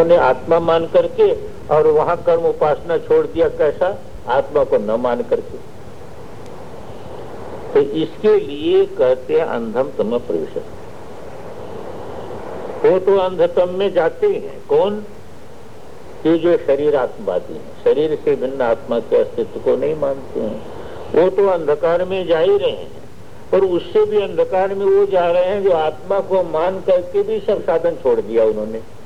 उन्होंने आत्मा मान करके और वहाँ कर्म उपासना छोड़ दिया कैसा? आत्मा को न मान करके। तो इसके लिए कहते हैं अंधम तम प्रवेश। वो तो अंधतम में जाते हैं कौन? कि जो शरीर आत्मवादी है। शरीर से भिन्न आत्मा के अस्तित्व को नहीं मानते हैं। वो तो अंधकार में जा ही रहे हैं। और उससे भी अंधकार में वो जा रहे हैं जो आत्मा को मान करके भी सब साधन छोड़ दिया उन्होंने।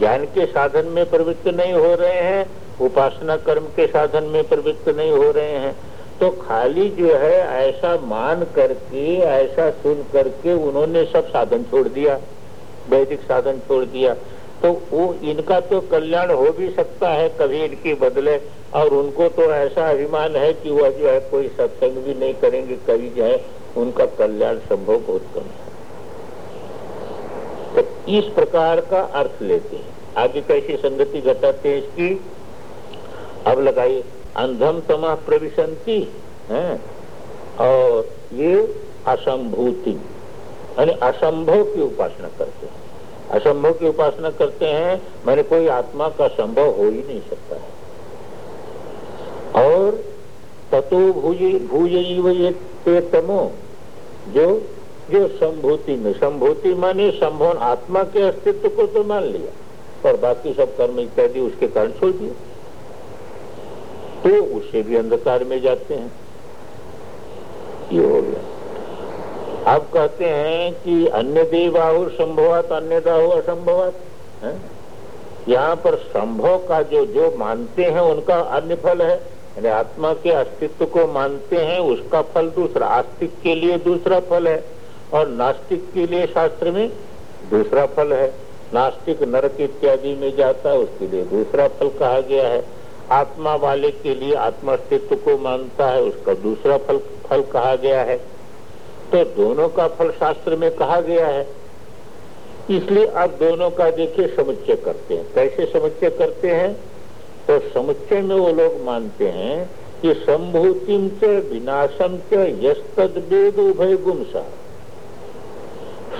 ज्ञान के साधन में प्रवृत्त नहीं हो रहे हैं, उपासना कर्म के साधन में प्रवृत्त नहीं हो रहे हैं। तो खाली जो है, ऐसा मान करके, ऐसा सुन करके उन्होंने सब साधन छोड़ दिया, वैदिक साधन छोड़ दिया। तो वो इनका तो कल्याण हो भी सकता है, कभी इनकी बदले। और उनको तो ऐसा अभिमान है कि वह जो है, कोई सत्संग भी नहीं करेंगे, कभी जो है, उनका कल्याण संभव बहुत कम है। तो इस प्रकार का अर्थ लेते हैं। आगे कैसी संगति घटाते हैं इसकी अब लगाइए अंधम तमा प्रविशंति है? और ये असंभूति, यानी असंभव की उपासना करते हैं। असंभव की उपासना करते हैं, मैंने कोई आत्मा का संभव हो ही नहीं सकता है। और ततो भूज भूज तमो, जो जो संभूति में, संभूति माने संभवन आत्मा के अस्तित्व को तो मान लिया। पर बाकी सब कर्म इत्यादि उसके कारण छोड़ दिया तो उसे भी अंधकार में जाते हैं। ये हो गया। आप कहते हैं कि अन्य देवाहु संभवत, अन्य दाहु असंभवत यहाँ पर संभव का जो जो मानते हैं उनका अन्य फल है। यानी आत्मा के अस्तित्व को मानते हैं, उसका फल दूसरा, आस्तिक के लिए दूसरा फल है। और नास्तिक के लिए शास्त्र में दूसरा फल है। नास्तिक नरक इत्यादि में जाता है, उसके लिए दूसरा फल कहा गया है। आत्मा वाले के लिए आत्मा अस्तित्व को मानता है, उसका दूसरा फल फल कहा गया है। तो दोनों का फल शास्त्र में कहा गया है। इसलिए अब दोनों का देखिए समुच्चय करते हैं। कैसे समुच्चय करते हैं? तो समुच्चय में वो लोग मानते हैं कि संभूतिम च विनाशम च यद वेद उभय गुमसा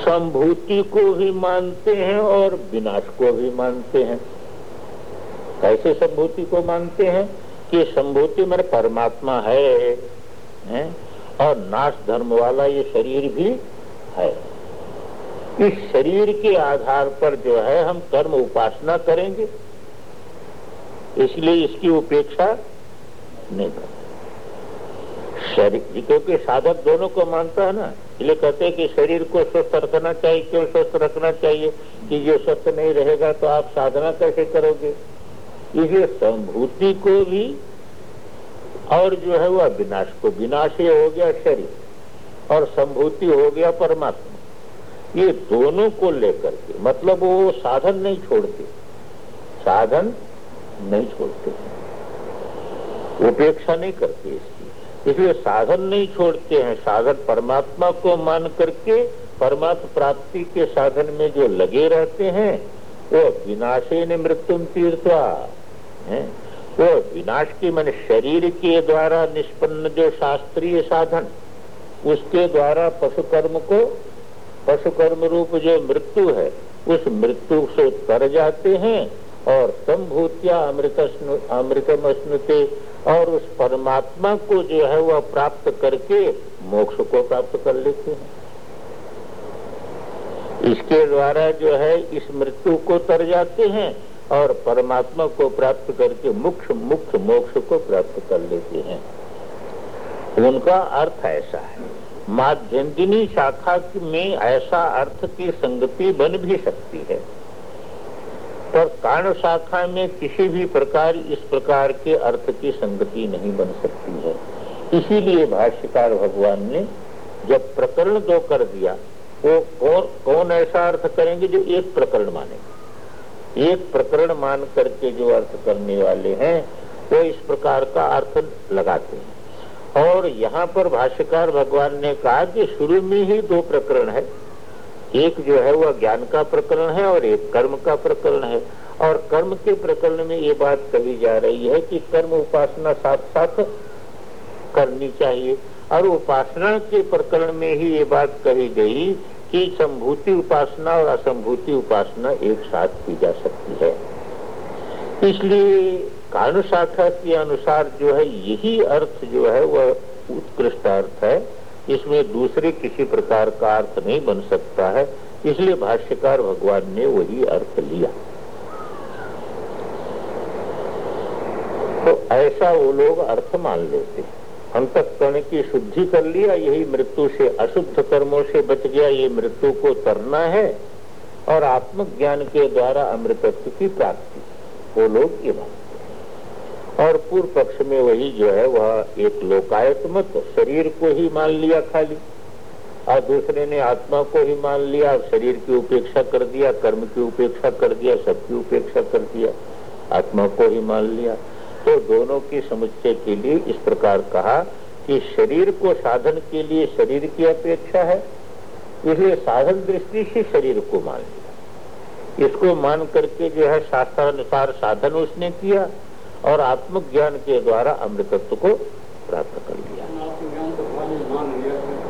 संभूति को भी मानते हैं और विनाश को भी मानते हैं। कैसे संभूति को मानते हैं? कि संभूति मेरे परमात्मा है, है? और नाश धर्म वाला ये शरीर भी है। इस शरीर के आधार पर जो है हम कर्म उपासना करेंगे। इसलिए इसकी उपेक्षा नहीं कर शरीर क्योंकि साधक दोनों को मानता है ना, इसलिए कहते हैं कि शरीर को स्वस्थ रखना चाहिए, क्यों स्वस्थ रखना चाहिए? कि जो स्वस्थ नहीं रहेगा तो आप साधना कैसे करोगे? इसलिए संभूति को भी और जो है वह विनाश को विनाश ये हो गया शरीर और संभूति हो गया परमात्मा। ये दोनों को लेकर के मतलब वो साधन नहीं छोड़ते। साधन नहीं छोड़ते। उपेक्षा नहीं करते इसकी इसलिए साधन नहीं छोड़ते हैं। साधन परमात्मा को मान करके परमात्मा प्राप्ति के साधन में जो लगे रहते हैं, वो विनाशे ने मृत्यु तीर्थवा वो विनाश की मन शरीर के द्वारा निष्पन्न जो शास्त्रीय साधन, उसके द्वारा पशु कर्म को पशु कर्म रूप जो मृत्यु है, उस मृत्यु से तर जाते हैं और संभूतिया अमृत अमृतम स्मृति और उस परमात्मा को जो है वह प्राप्त करके मोक्ष को प्राप्त कर लेते हैं। इसके द्वारा जो है इस मृत्यु को तर जाते हैं और परमात्मा को प्राप्त करके मुख्य मुख्य मोक्ष को प्राप्त कर लेते हैं। उनका अर्थ ऐसा है माध्यन्दिनी शाखा में ऐसा अर्थ की संगति बन भी सकती है। पर कारण शाखा में किसी भी प्रकार इस प्रकार के अर्थ की संगति नहीं बन सकती है। इसीलिए भाष्यकार भगवान ने जब प्रकरण दो कर दिया, वो कौन कौन ऐसा अर्थ करेंगे जो एक प्रकरण मानेंगे? एक प्रकरण मान करके जो अर्थ करने वाले हैं, वो इस प्रकार का अर्थ लगाते हैं। और यहाँ पर भाष्यकार भगवान ने कहा कि शुरू में ही दो प्रकरण है। एक जो है वह ज्ञान का प्रकरण है और एक कर्म का प्रकरण है। और कर्म के प्रकरण में ये बात कही जा रही है कि कर्म उपासना साथ साथ करनी चाहिए। और उपासना के प्रकरण में ही ये बात कही गई कि संभूति उपासना और असंभूति उपासना एक साथ की जा सकती है। इसलिए कानु शाखा के अनुसार जो है यही अर्थ जो है वह उत्कृष्ट अर्थ है। इसमें दूसरे किसी प्रकार का अर्थ नहीं बन सकता है, इसलिए भाष्यकार भगवान ने वही अर्थ लिया। तो ऐसा वो लोग अर्थ मान लेते अंतकरण की शुद्धि कर लिया, यही मृत्यु से अशुद्ध कर्मों से बच गया, ये मृत्यु को तरना है, और आत्मज्ञान के द्वारा अमृतत्व की प्राप्ति। वो लोग ये मानते और पूर्व पक्ष में वही जो है, वह एक लोकायतमत, शरीर को ही मान लिया खाली। और दूसरे ने आत्मा को ही मान लिया शरीर की उपेक्षा कर दिया, कर्म की उपेक्षा कर दिया, सबकी उपेक्षा कर दिया, आत्मा को ही मान लिया। तो दोनों की समुच्चय के लिए इस प्रकार कहा कि शरीर को साधन के लिए शरीर की अपेक्षा है, इसलिए साधन दृष्टि से शरीर को मान लिया। इसको मान करके जो है, शास्त्रानुसार साधन उसने किया। और आत्मज्ञान के द्वारा अमृतत्व को प्राप्त कर लिया।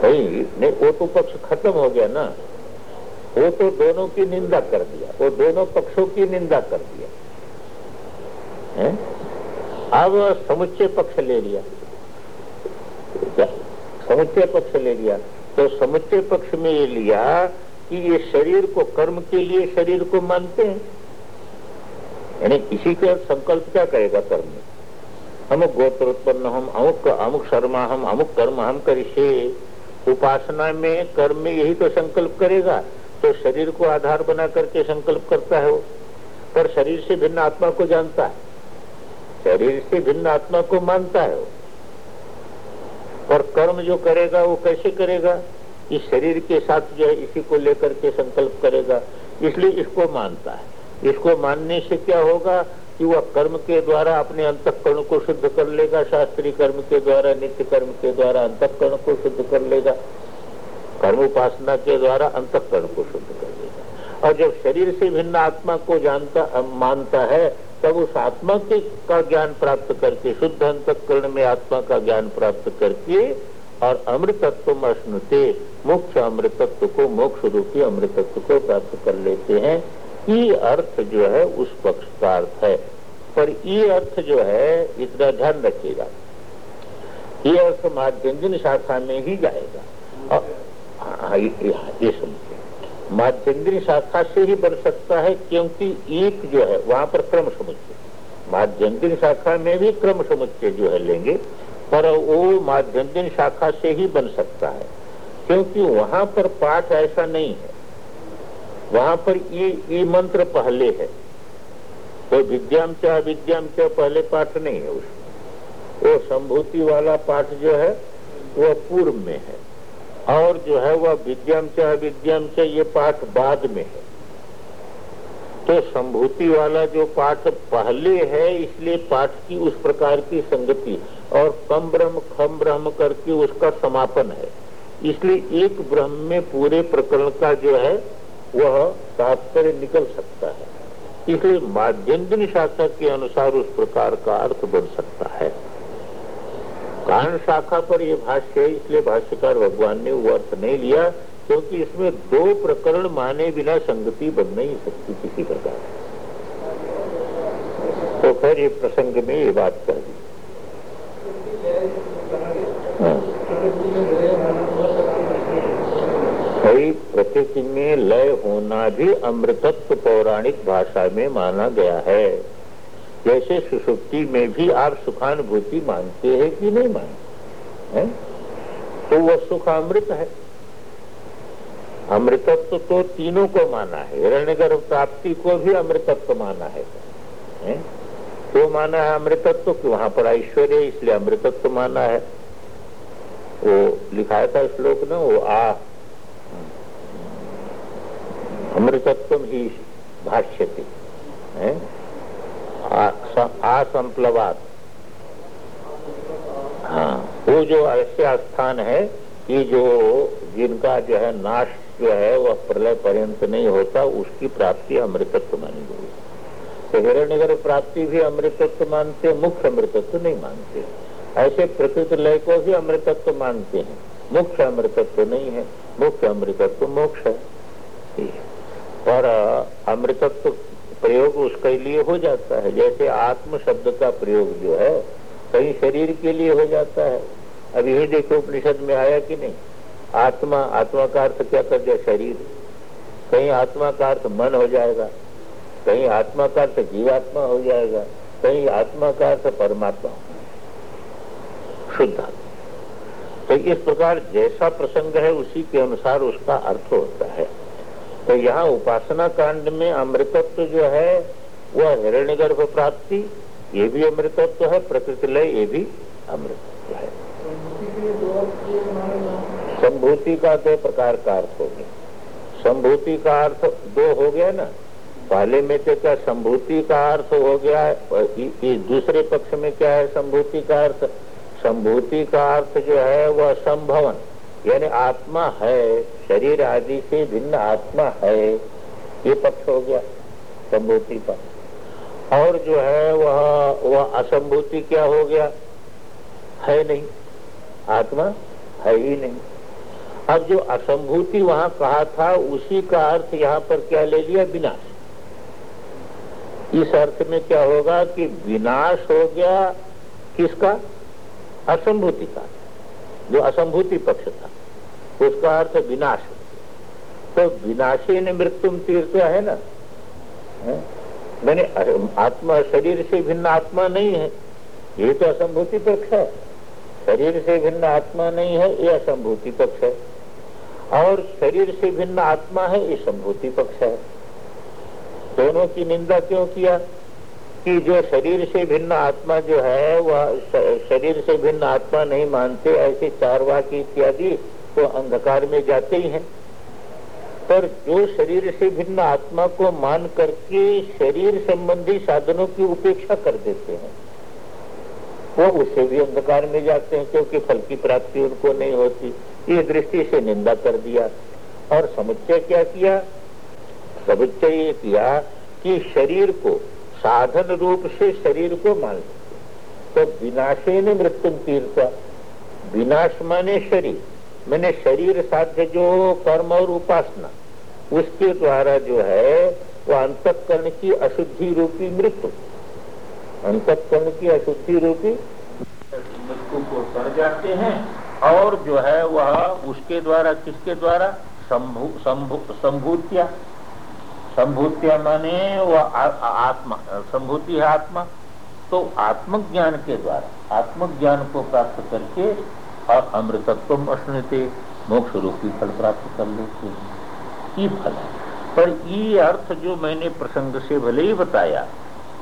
नहीं नहीं, वो तो पक्ष खत्म हो गया ना। वो तो दोनों की निंदा कर दिया। वो दोनों पक्षों की निंदा कर दिया? अब समुच्चय पक्ष ले लिया। समुच्चय पक्ष ले लिया। तो समुच्चय पक्ष में ये लिया कि ये शरीर को कर्म के लिए शरीर को मानते हैं। यानी इसी का संकल्प क्या करेगा कर्म? में अमुक गोत्र उत्पन्न हम अमुक अमुक शर्मा, हम अमुक कर्म हम करिशे उपासना में कर्म में यही तो संकल्प करेगा। तो शरीर को आधार बना करके संकल्प करता है वो। पर शरीर से भिन्न आत्मा को जानता है। शरीर से भिन्न आत्मा को मानता है और कर्म जो करेगा, वो कैसे करेगा? इस शरीर के साथ जो है, इसी को लेकर के संकल्प करेगा। इसलिए इसको मानता है। इसको मानने से क्या होगा कि वह कर्म के द्वारा अपने अंतकरण को शुद्ध कर लेगा, शास्त्रीय कर्म के द्वारा, नित्य कर्म के द्वारा अंतकरण को शुद्ध कर लेगा, कर्म उपासना के द्वारा अंतकरण को शुद्ध कर लेगा। और जब शरीर से भिन्न आत्मा को जानता, मानता है, तब उस आत्मा के का ज्ञान प्राप्त करके, शुद्ध अंतकरण में आत्मा का ज्ञान प्राप्त करके, और अमृतत्व अश्नुते मुख्य अमृतत्व को मोक्ष रूपी अमृतत्व को प्राप्त कर लेते हैं। ये अर्थ जो है उस पक्ष का अर्थ है। पर ये अर्थ जो है इतना ध्यान रखिएगा। ये अर्थ माध्यम शाखा में ही जाएगा। हाँ, ये समझिए माध्यन्द्री शाखा से ही बन सकता है क्योंकि एक जो है वहाँ पर क्रम समुच्चय। माध्यन्द्री शाखा में भी क्रम समुच्चय जो है लेंगे पर वो माध्यन्द्री शाखा से ही बन सकता है। क्योंकि वहाँ पर पाठ ऐसा नहीं है। वहाँ पर ये ये मंत्र पहले है। तो विद्याम च विद्याम च पहले पाठ नहीं है उसमें। वो संभूति वाला पाठ जो है, वो पूर्व में है। और जो है वह विद्यम च विद्यम च ये पाठ बाद में है। तो संभूति वाला जो पाठ पहले है, इसलिए पाठ की उस प्रकार की संगति और कम ब्रह्म, खम ब्रह्म करके उसका समापन है। इसलिए एक ब्रह्म में पूरे प्रकरण का जो है वह तात्पर्य निकल सकता है। इसलिए माध्यम शाखा के अनुसार उस प्रकार का अर्थ बन सकता है। कारण शाखा पर यह भाष्य है, इसलिए भाष्यकार भगवान ने वो अर्थ नहीं लिया, क्योंकि इसमें दो प्रकरण माने बिना संगति बन नहीं सकती किसी प्रकार। तो फिर ये प्रसंग में ये बात कर दी। कई प्रकृति में लय होना भी अमृतत्व पौराणिक भाषा में माना गया है। जैसे सुसुप्ति में भी आप सुखानुभूति मानते हैं कि नहीं मानते? हैं? तो वह सुख अमृत है। अमृतत्व तो तीनों को माना है। हिरण्य प्राप्ति को भी अमृतत्व माना है, क्यों तो माना है अमृतत्व? कि वहाँ पर ऐश्वर्य इसलिए अमृतत्व माना है। वो लिखाया था श्लोक ना वो आ अमृतत्व ही भाष्य है? असंप्लवात हाँ वो जो ऐसे स्थान है कि जो जिनका जो है नाश जो है, वह प्रलय पर्यंत नहीं होता, उसकी प्राप्ति अमृतत्व मानी गई। तो हिरण्य प्राप्ति भी अमृतत्व मानते मुख्य अमृतत्व नहीं मानते। ऐसे प्रकृति लय को भी अमृतत्व मानते हैं। मुख्य अमृतत्व नहीं है, मुख्य अमृतत्व मोक्ष है। और अमृतत्व प्रयोग उसके लिए हो जाता है। जैसे आत्म शब्द का प्रयोग जो है, कहीं शरीर के लिए हो जाता है। अब यही देखो उपनिषद में आया कि नहीं? आत्मा आत्मा का अर्थ क्या कर दिया? शरीर। कहीं आत्मा का अर्थ मन हो जाएगा, कहीं आत्मा का अर्थ जीवात्मा हो जाएगा, कहीं आत्मा का अर्थ परमात्मा। शुद्ध तो इस प्रकार जैसा प्रसंग है, उसी के अनुसार उसका अर्थ होता है। तो यहाँ उपासना कांड में अमृतत्व जो है, वह हिरण्य गर्भ प्राप्ति, ये भी अमृतत्व है, प्रकृति लय, ये भी अमृतत्व है। संभूति का दो प्रकार का अर्थ हो गया। संभूति का अर्थ दो हो गया ना। पहले में तो क्या संभूति का अर्थ हो गया इस दूसरे पक्ष में क्या है संभूति का अर्थ? संभूति का अर्थ जो है, वह संभवन। यानी आत्मा है, शरीर आदि से भिन्न आत्मा है, ये पक्ष हो गया संभूति का। और जो है वह वह असंभूति क्या हो गया? है नहीं। आत्मा है ही नहीं। अब जो असंभूति वहाँ कहा था, उसी का अर्थ यहाँ पर क्या ले लिया? विनाश। इस अर्थ में क्या होगा कि विनाश हो गया किसका? असंभूति का। जो असंभूति पक्ष था। उसका अर्थ विनाश। तो विनाशी ने मृत्यु तीर्थ है ना? मैंने आत्मा शरीर से भिन्न आत्मा नहीं है। ये तो असंभूति पक्ष है। शरीर से भिन्न आत्मा नहीं है, ये असंभूति पक्ष है। और शरीर से भिन्न आत्मा है, ये संभूति पक्ष है। दोनों की निंदा क्यों किया? कि जो शरीर से भिन्न आत्मा जो है, वह शरीर से भिन्न आत्मा नहीं मानते, ऐसे चार चारवाकी इत्यादि तो अंधकार में जाते ही हैं। पर जो शरीर से भिन्न आत्मा को मान करके शरीर संबंधी साधनों की उपेक्षा कर देते हैं, वो उससे भी अंधकार में जाते हैं, क्योंकि फल की प्राप्ति उनको नहीं होती। ये दृष्टि से निंदा कर दिया और समुच्चय क्या किया? समुच्चय ये किया कि शरीर को साधन रूप से शरीर को मान तो विनाशे ने मृत्यु तीर्थ। विनाश माने शरीर। मैंने शरीर साध्य जो कर्म और उपासना, उसके द्वारा जो है, वो अंतकरण की अशुद्धि रूपी मृत्यु। अंतकरण की अशुद्धि रूपी मृत्यु को कर जाते हैं, और जो है वह उसके द्वारा, किसके द्वारा? संभूतिया। संभूतिया माने वह आत्मा, संभूति है आत्मा। तो आत्मज्ञान के द्वारा, आत्मज्ञान को प्राप्त करके अमृतत्व अश्नते, मोक्ष रूपी फल प्राप्त कर लेते हैं। ये फल है। पर ये अर्थ जो मैंने प्रसंग से भले ही बताया,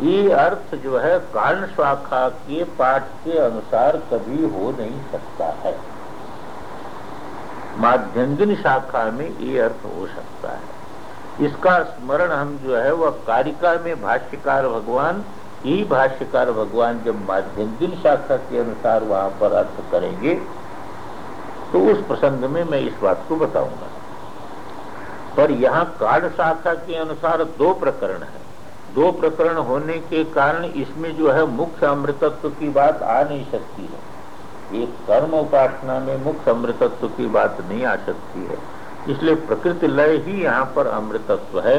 ये अर्थ जो है कारण शाखा के पाठ के अनुसार कभी हो नहीं सकता है। माध्यंगिन शाखा में ये अर्थ हो सकता है। इसका स्मरण हम जो है वह कारिका में भाष्यकार भगवान यही भाष्यकार भगवान जब माध्यंगिन शाखा के अनुसार वहाँ पर अर्थ करेंगे तो उस प्रसंग में मैं इस बात को बताऊँगा। पर यहाँ काढ़ शाखा के अनुसार दो प्रकरण है। दो प्रकरण होने के कारण इसमें जो है मुख्य अमृतत्व की बात आ नहीं सकती है। एक कर्म उपासना में मुख्य अमृतत्व की बात नहीं आ सकती है। इसलिए प्रकृति लय ही यहाँ पर अमृतत्व है।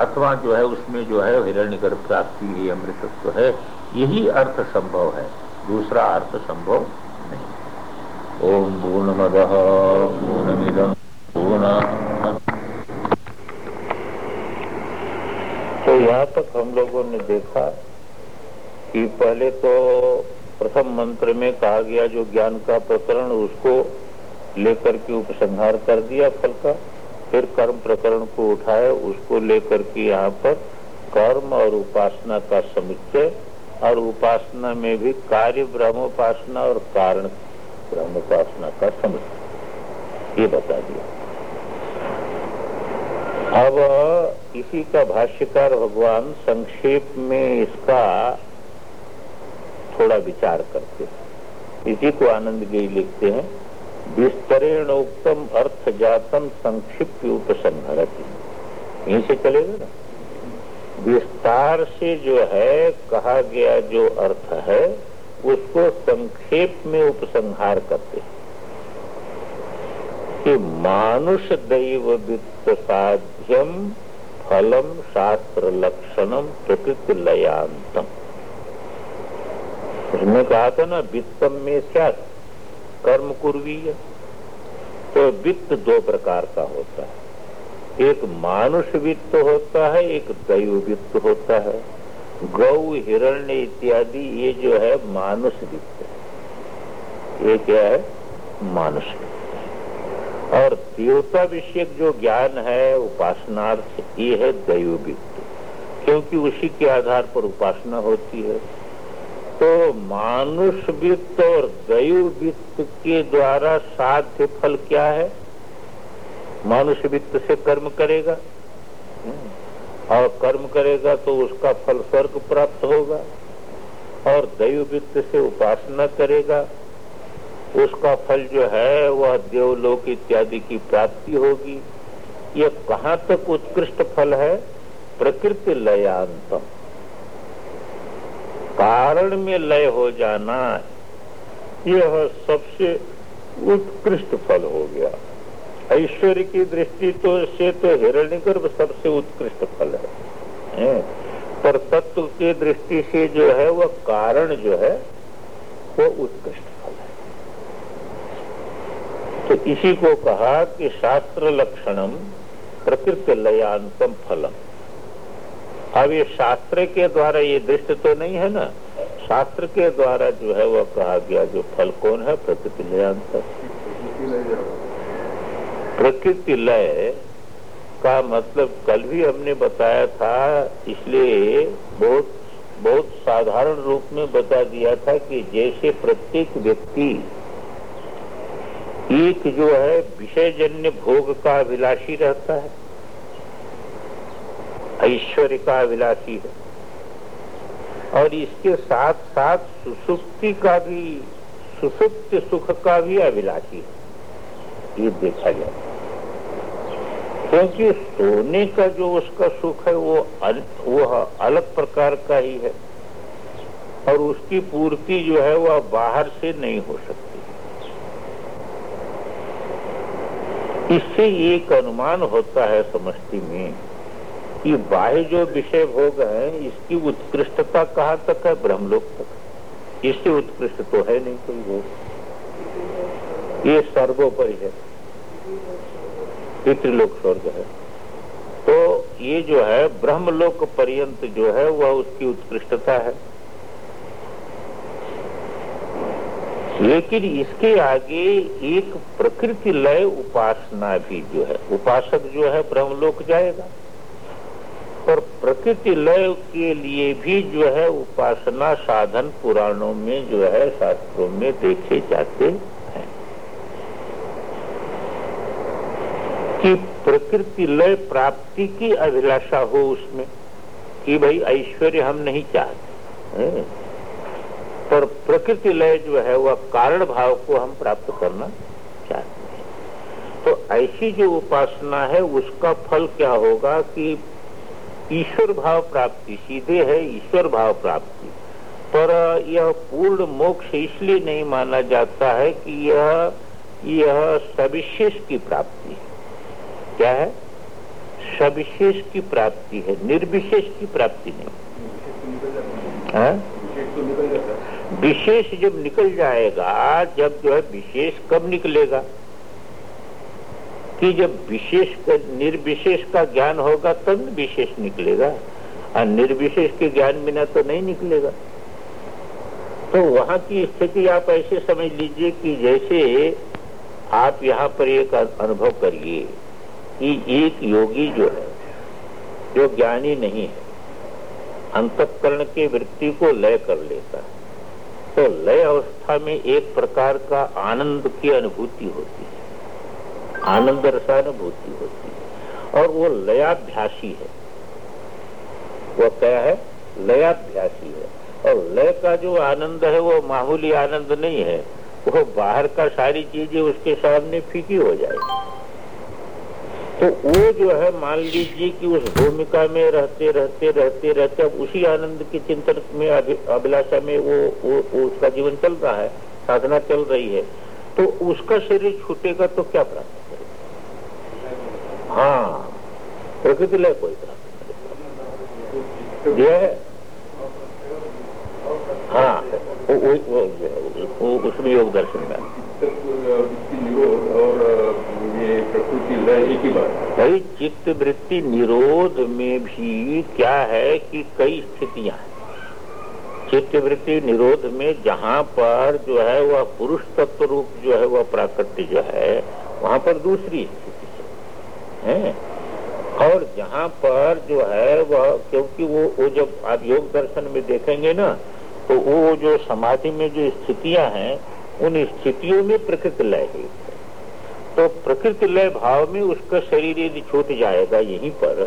अथवा जो है उसमें जो है हिरण्य प्राप्ति ही अमृतत्व है, यही अर्थ संभव है। दूसरा अर्थ संभव नहीं ओम पूर्ण मद पूर्ण। तो यहाँ तक हम लोगों ने देखा कि पहले तो प्रथम मंत्र में कहा गया जो ज्ञान का प्रकरण उसको लेकर के उपसंहार कर दिया फल का। फिर कर्म प्रकरण को उठाए, उसको लेकर के यहाँ पर कर्म और उपासना का समुच्चय, और उपासना में भी कार्य ब्रह्मोपासना और कारण ब्रह्मोपासना का समुच्चय। ये बता दिया। अब इसी का भाष्यकार भगवान संक्षेप में इसका थोड़ा विचार करते हैं। इसी को आनंद गे लिखते हैं। विस्तरेण उत्तम अर्थ जातम संक्षिप्त उपसंहरती यहीं से चलेगा ना? विस्तार से जो है, कहा गया जो अर्थ है, उसको संक्षेप में उपसंहार करते कि मानुष दैव वित्त साध्यम फलम शास्त्र लक्षणम प्रकृति लयांतम उसने कहा था ना, वित्तम में क्या कर्म कुर्वीय तो वित्त दो प्रकार का होता है। एक मानुष वित्त होता है, एक दैव वित्त होता है। गौ, हिरण्य इत्यादि, ये जो है मानुष वित्त है। ये क्या है? मानुष वित्त और देवता विषयक जो ज्ञान है, उपासनार्थ, ये है दैव वित्त। क्योंकि उसी के आधार पर उपासना होती है। तो मानुष वित्त और दैव वित्त के द्वारा साध्य फल क्या है? मानुष वित्त से कर्म करेगा। और कर्म करेगा तो उसका फल स्वर्ग प्राप्त होगा। और दैव वित्त से उपासना करेगा। उसका फल जो है, वह देवलोक इत्यादि की प्राप्ति होगी। यह कहाँ तक उत्कृष्ट फल है? प्रकृति लयांतम कारण में लय हो जाना, यह सबसे उत्कृष्ट फल हो गया। ऐश्वर्य की दृष्टि तो से तो हिरण्यगर्भ सबसे उत्कृष्ट फल है। पर तत्व की दृष्टि से जो है, वह कारण जो है, वो उत्कृष्ट फल है। तो इसी को कहा कि शास्त्र लक्षणम प्रकृति लयांतम फलम। अब ये शास्त्र के द्वारा ये दृष्टि तो नहीं है ना? शास्त्र के द्वारा जो है वह कहा गया, जो फल कौन है? प्रकृति लय अंतर। प्रकृति लय का मतलब कल भी हमने बताया था, इसलिए बहुत बहुत साधारण रूप में बता दिया था कि जैसे प्रत्येक व्यक्ति एक जो है विषयजन्य भोग का अभिलाषी रहता है। ऐश्वर्य का अभिलाषी है। और इसके साथ साथ सुसुप्ति का भी सुसुप्त सुख का भी अभिलाषी है। ये देखा जाए। क्योंकि सोने का जो उसका सुख है वो अल, वह अलग प्रकार का ही है। और उसकी पूर्ति जो है वह बाहर से नहीं हो सकती। इससे एक अनुमान होता है समष्टि में कि बाह्य जो विषय भोग है, इसकी उत्कृष्टता कहाँ तक है? ब्रह्मलोक तक। इससे उत्कृष्ट तो है नहीं कोई भोग। ये सर्वोपरि है। पितृलोक स्वर्ग है। तो ये जो है, ब्रह्मलोक पर्यंत जो है, वह उसकी उत्कृष्टता है। लेकिन इसके आगे एक प्रकृति लय उपासना भी जो है, उपासक जो है, ब्रह्मलोक जाएगा। और प्रकृति लय के लिए भी जो है उपासना साधन पुराणों में जो है शास्त्रों में देखे जाते हैं कि प्रकृति लय प्राप्ति की अभिलाषा हो उसमें कि भाई ऐश्वर्य हम नहीं चाहते पर प्रकृति लय जो है वह कारण भाव को हम प्राप्त करना चाहते हैं। तो ऐसी जो उपासना है उसका फल क्या होगा कि ईश्वर भाव प्राप्ति सीधे है ईश्वर भाव प्राप्ति पर यह पूर्ण मोक्ष इसलिए नहीं माना जाता है कि यह यह सविशेष की प्राप्ति है। क्या है? सविशेष की प्राप्ति है, निर्विशेष की प्राप्ति नहीं। है? विशेष जब निकल जाएगा, जब जो है विशेष कब निकलेगा? कि जब विशेष निर्विशेष का ज्ञान होगा, तब विशेष निकलेगा। और निर्विशेष के ज्ञान बिना तो नहीं निकलेगा। तो वहाँ की स्थिति आप ऐसे समझ लीजिए कि जैसे आप यहाँ पर एक अनुभव करिए कि एक योगी जो है, जो ज्ञानी नहीं है, अंतकरण के वृत्ति को लय कर लेता है। तो लय अवस्था में एक प्रकार का आनंद की अनुभूति होती है। आनंद रसानुभूति होती है। और वो लयाभ्यासी है। वो क्या है? लयाभ्यासी है। और लय का जो आनंद है वो मामूली आनंद नहीं है। वो बाहर का सारी चीज़ें उसके सामने फीकी हो जाएगी। तो वो जो है मान लीजिए कि उस भूमिका में रहते रहते रहते रहते अब उसी आनंद के चिंतन में अभिलाषा में वो, वो, वो उसका जीवन चल रहा है साधना चल रही है। तो उसका शरीर छूटेगा तो क्या प्राप्त? हाँ प्रकृति लय कोई प्राप्त ये है। वो, वो, वो, उसमें योग दर्शन में। भाई चित्त वृत्ति निरोध में भी क्या है कि कई स्थितियाँ हैं। चित्त वृत्ति निरोध में जहाँ पर जो है वह पुरुष तत्व रूप जो है वह प्राकृति जो है वहाँ पर दूसरी स्थिति है? और जहाँ पर जो है वह, क्योंकि वो वो जब आप योग दर्शन में देखेंगे ना तो वो जो समाधि में जो स्थितियाँ हैं, उन स्थितियों में प्रकृति लय है तो प्रकृति लय भाव में उसका शरीर यदि छूट जाएगा यहीं पर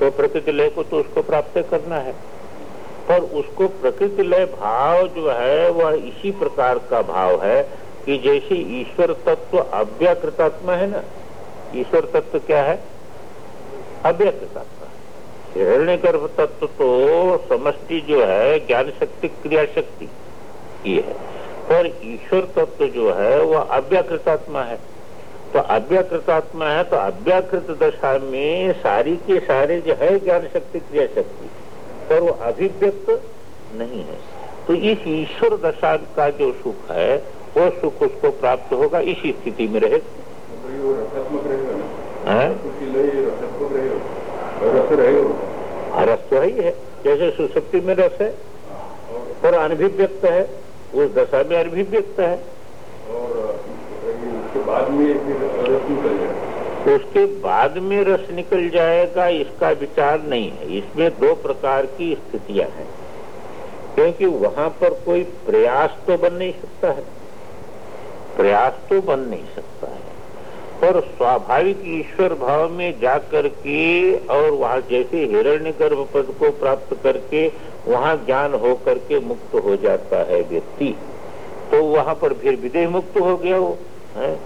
तो प्रकृति लय को तो उसको प्राप्त करना है पर उसको प्रकृति लय भाव जो है, वह इसी प्रकार का भाव है कि जैसे ईश्वर तत्व अव्याकृतात्मा है ना ईश्वर तत्व क्या है? अव्याकृतात्मा हिरण्य गर्भ तत्व तो समष्टि जो है ज्ञान शक्ति क्रिया शक्ति ये है। पर ईश्वर तत्व जो है, वह अव्याकृतात्मा है। तो अव्याकृतात्मा है तो अव्याकृत दशा में सारी के सारे जो है ज्ञान शक्ति क्रिया शक्ति पर वो अभिव्यक्त नहीं है। तो इस ईश्वर दशा का जो सुख है, वो सुख उसको प्राप्त होगा, इसी स्थिति में रस तो ही। है जैसे सुशक्ति में रस है और अनभिव्यक्त है, उस दशा में अनभिव्यक्त है। और उसके बाद में रस निकल जाएगा उसके बाद में रस निकल जाएगा, इसका विचार नहीं है। इसमें दो प्रकार की स्थितियाँ हैं। क्योंकि वहाँ पर कोई प्रयास तो बन नहीं सकता है। प्रयास तो बन नहीं सकता है। और स्वाभाविक ईश्वर भाव में जाकर के और वहाँ जैसे हिरण्य गर्भ पद को प्राप्त करके वहाँ ज्ञान हो करके मुक्त हो जाता है व्यक्ति। तो वहाँ पर फिर विदेह मुक्त हो गया वो, है?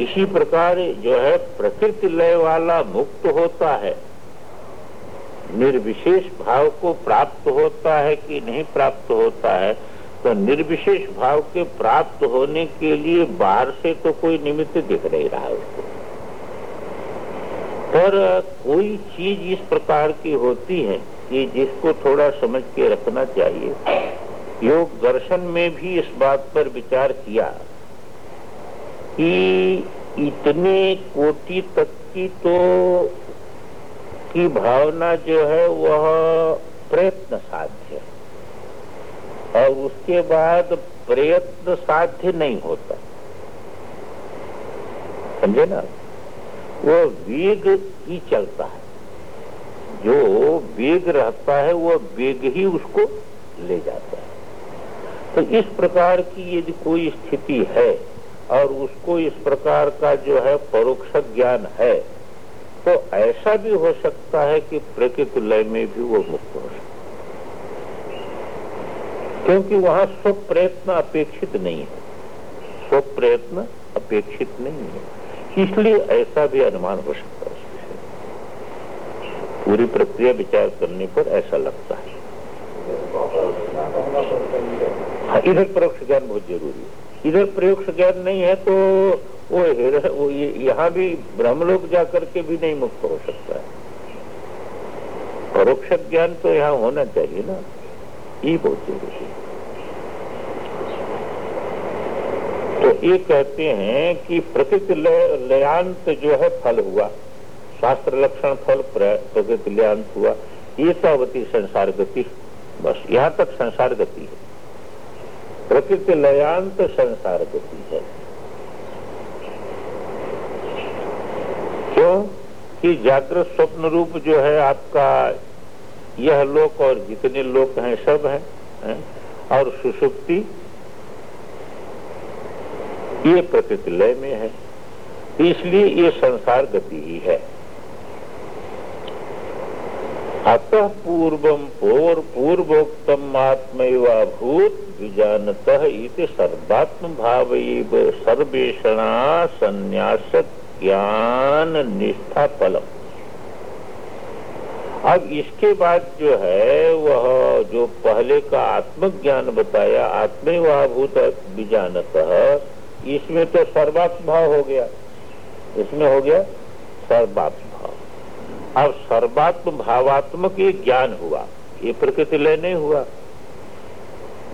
इसी प्रकार जो है प्रकृति लय वाला मुक्त होता है। निर्विशेष भाव को प्राप्त होता है कि नहीं प्राप्त होता है तो निर्विशेष भाव के प्राप्त होने के लिए बाहर से तो कोई निमित्त दिख नहीं रहा उसको। पर कोई चीज़ इस प्रकार की होती है कि जिसको थोड़ा समझ के रखना चाहिए। योग दर्शन में भी इस बात पर विचार किया कि इतने कोटि तक की तो की भावना जो है वह प्रयत्न साध्य है। और उसके बाद प्रयत्न साध्य नहीं होता। समझे ना? वो वेग ही चलता है। जो वेग रहता है, वो वेग ही उसको ले जाता है। तो इस प्रकार की यदि कोई स्थिति है, और उसको इस प्रकार का जो है परोक्ष ज्ञान है तो ऐसा भी हो सकता है कि प्रकृति लय में भी वो मुक्त हो सकता क्योंकि वहाँ स्व प्रयत्न अपेक्षित नहीं है। स्व प्रयत्न अपेक्षित नहीं है। इसलिए ऐसा भी अनुमान हो सकता है पूरी प्रक्रिया विचार करने पर ऐसा लगता है। हाँ इधर परोक्ष ज्ञान बहुत ज़रूरी है। इधर प्रयोक्ष ज्ञान नहीं है तो वो, वो यहाँ भी ब्रह्मलोक जाकर के भी नहीं मुक्त हो सकता है। परोक्ष ज्ञान तो यहाँ होना चाहिए ना। ये बहुत ज़रूरी है। तो ये कहते हैं कि प्रकृति लयांत जो है, फल हुआ। शास्त्र लक्षण फल प्रकृति लयांत हुआ। ये तावती संसार गति, बस यहाँ तक संसार गति है। प्रकृति लयांत संसार गति है। क्यों? कि जागृत स्वप्न रूप जो है आपका यह लोक और जितने लोक हैं, सब हैं, है? और सुषुप्ति ये प्रकृति लय में है इसलिए ये संसार गति ही है अतः पूर्वम पूर्व पूर्वोक्तम आत्मैवाभूत विजानत इति सर्वात्म भाव सर्वेषणा संन्यास ज्ञान निष्ठा फलम अब इसके बाद जो है, वह जो पहले का आत्मज्ञान बताया, आत्मेवाभूत बीजानत इसमें तो सर्वात्म भाव हो गया। इसमें हो गया सर्वात्म। भाव अब सर्वात्म भावात्मक ये ज्ञान हुआ, ये प्रकृति लय नहीं हुआ।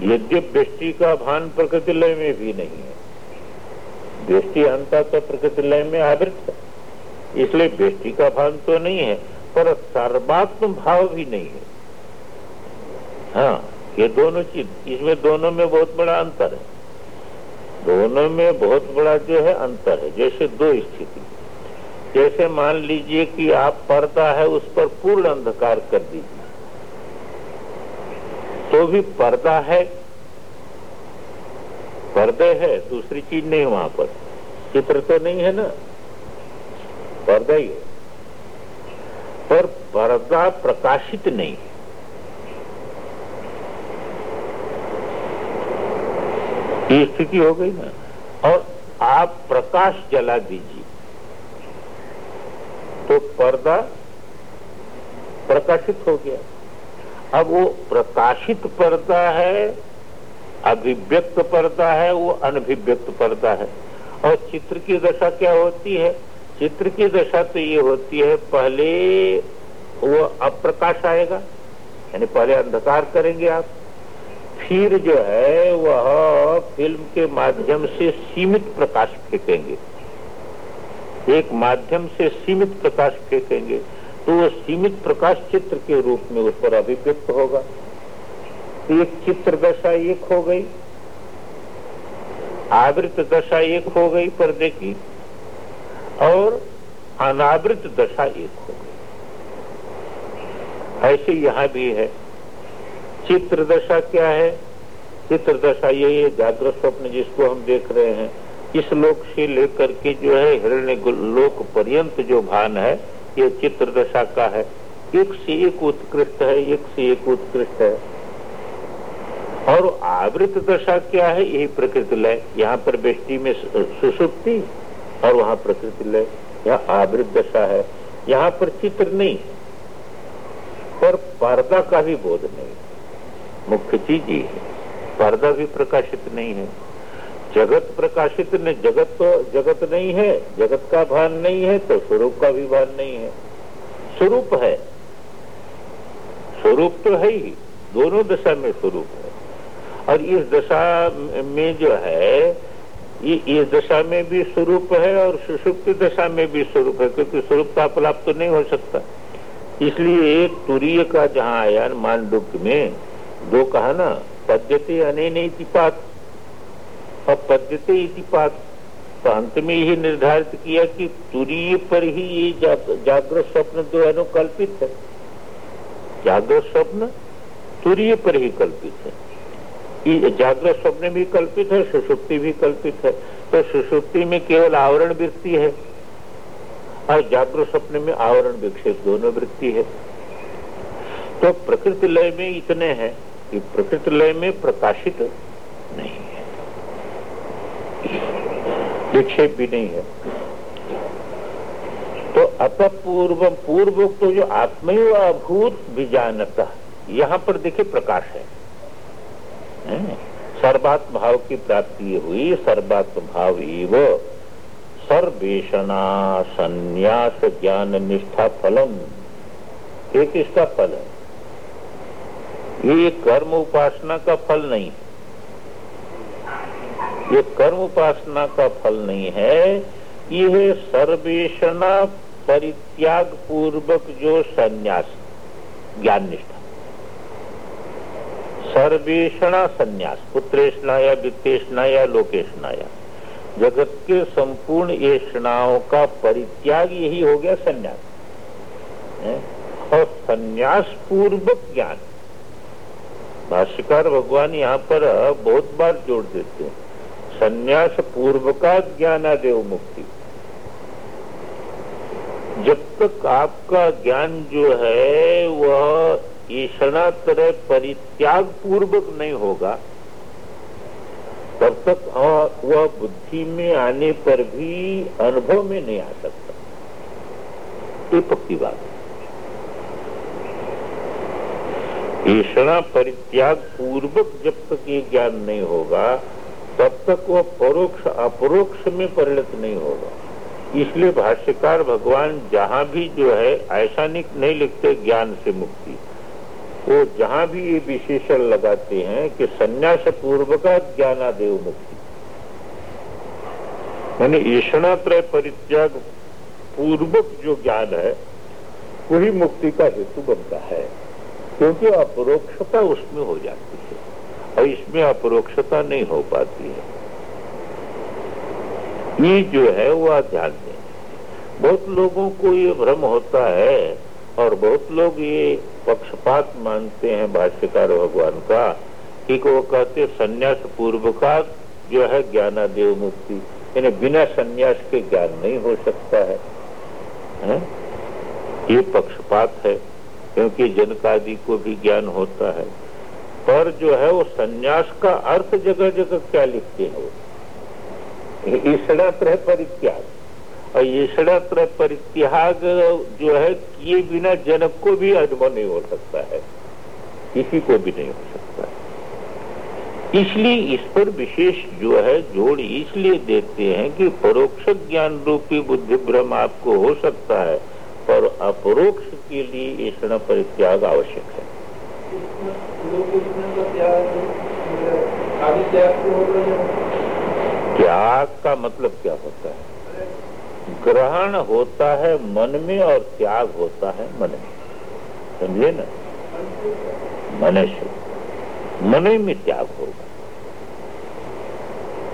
यद्यप व्यष्टि का भान प्रकृति लय में भी नहीं है। व्यष्टि अंत तो प्रकृति लय में आवृत है। इसलिए व्यष्टि का भान तो नहीं है। पर सर्वात्म भाव भी नहीं है। हाँ ये दोनों चीज़, इसमें दोनों में बहुत बड़ा अंतर है। दोनों में बहुत बड़ा जो है अंतर है, जैसे दो स्थिति। जैसे मान लीजिए कि आप पर्दा है, उस पर पूर्ण अंधकार कर दीजिए। तो भी पर्दा है, पर्दे है, दूसरी चीज़ नहीं वहाँ पर। चित्र तो नहीं है ना? पर्दा ही है। पर पर्दा प्रकाशित नहीं है। स्थिति हो गई ना। और आप प्रकाश जला दीजिए। तो पर्दा प्रकाशित हो गया। अब वो प्रकाशित पर्दा है, अभिव्यक्त पर्दा है, वो अनभिव्यक्त पर्दा है। और चित्र की दशा क्या होती है? चित्र की दशा तो ये होती है, पहले वो अप्रकाश आएगा, यानी पहले अंधकार करेंगे आप। फिर जो है, वह फ़िल्म के माध्यम से सीमित प्रकाश फेंकेंगे। एक माध्यम से सीमित प्रकाश फेंकेंगे तो वो सीमित प्रकाश चित्र के रूप में उस पर अभिव्यक्त होगा। एक चित्र दशा एक हो गई आवृत दशा एक हो गई पर्दे की। और अनावृत दशा एक हो गई। ऐसे यहाँ भी है। चित्र दशा क्या है? चित्र दशा यही है, जागृत स्वप्न जिसको हम देख रहे हैं। इस लोक से लेकर के जो है, हिरण्य लोक पर्यंत जो भान है, ये चित्र दशा का है। एक से एक उत्कृष्ट है, एक से एक उत्कृष्ट है। और आवृत दशा क्या है? यही प्रकृति लय। यहाँ पर बेष्टि में सुसुप्ति। और वहाँ प्रकृति लय यहाँ आवृत दशा है। यहाँ पर चित्र नहीं, पर पर्दा का भी बोध नहीं। मुख्य चीज़ ये है, पर्दा भी प्रकाशित नहीं है। जगत प्रकाशित नहीं जगत तो जगत नहीं है, जगत का भान नहीं है तो स्वरूप का भी भान नहीं है। स्वरूप है। स्वरूप तो है ही, दोनों दशा में स्वरूप है। और इस दशा में जो है ये इस दशा में भी स्वरूप है और सुषुप्त दशा में भी स्वरूप है, क्योंकि स्वरूप का अपलाप तो नहीं हो सकता। इसलिए एक तुरीय का जहाँ आया मांडुक में दो कहा ना, पद्यते अनेन इतिपात और पद्यते इतिपात तो अंत में यही निर्धारित किया कि तुरीय पर ही ये जागृत स्वप्न दो अनुकल्पित है। जागृत स्वप्न तुरीय पर ही कल्पित है। जागृत स्वप्न भी कल्पित है सुषुप्ति भी कल्पित है। तो सुषुप्ति में केवल आवरण वृत्ति है और जागृत स्वप्न में आवरण विक्षेप दोनों वृत्ति है। तो प्रकृति लय में इतने हैं कि प्रकृति लय में प्रकाशित नहीं है। विक्षेप भी नहीं है। तो अत पूर्व पूर्व तो जो आत्मय अभूत बीजानता यहाँ पर देखिए प्रकाश है, सर्वात्म भाव की प्राप्ति हुई सर्वात्म भाव ही एव सर्वेशना संन्यास ज्ञान निष्ठा फलम। एक इसका फल है। ये कर्म उपासना का फल नहीं है। ये कर्म उपासना का फल नहीं है। ये सर्वेशना परित्याग पूर्वक जो संन्यास, ज्ञान निष्ठा। सर्वेषणा संन्यास पुत्रेषणा या वित्तेषणा या लोकेशना या जगत के संपूर्ण येषणाओं का परित्याग यही हो गया संन्यास। और संन्यास पूर्वक ज्ञान। भाष्यकार भगवान यहाँ पर बहुत बार जोड़ देते हैं। संन्यास पूर्व का ज्ञानादेव मुक्ति। जब तक आपका ज्ञान जो है, वह ईषणा तरह परित्याग पूर्वक नहीं होगा। तब तक वह बुद्धि में आने पर भी अनुभव में नहीं आ सकता। ये पक्की बात है। ईषणा परित्याग पूर्वक जब तक ये ज्ञान नहीं होगा, तब तक वह परोक्ष, अपरोक्ष में परिणत नहीं होगा। इसलिए भाष्यकार भगवान जहाँ भी जो है, ऐसा नहीं लिखते ज्ञान से मुक्ति। वो जहाँ भी ये विशेषण लगाते हैं कि संन्यास पूर्व का ज्ञानादेव मुक्ति मानी ईषणात्रय परित्याग पूर्वक जो ज्ञान है, वही मुक्ति का हेतु बनता है, क्योंकि अपरोक्षता उसमें हो जाती है, और इसमें अपरोक्षता नहीं हो पाती है। ये जो है वह ध्यान दें बहुत लोगों को ये भ्रम होता है, और बहुत लोग ये पक्षपात मानते हैं भाष्यकार भगवान का कि वो कहते संन्यास पूर्व का जो है ज्ञानादेव मुक्ति। यानी बिना संन्यास के ज्ञान नहीं हो सकता है, है? ये पक्षपात है क्योंकि जनकादि को भी ज्ञान होता है। पर जो है वो संन्यास का अर्थ जगह जगह क्या लिखते हैं वो? ईसड़ा त्रय परित्याग। और त्रय परित्याग जो है, किए बिना जनक को भी अनुभव नहीं हो सकता है। किसी को भी नहीं हो सकता इसलिए इस पर विशेष जो है, जोड़ इसलिए देते हैं कि परोक्ष ज्ञान रूपी बुद्धि भ्रम आपको हो सकता है, पर अपरोक्ष के लिए ईषण परित्याग आवश्यक है। त्याग का मतलब क्या होता है? ग्रहण होता है मन में और त्याग होता है मन में। समझे ना? मनुष्य। मन में त्याग होगा।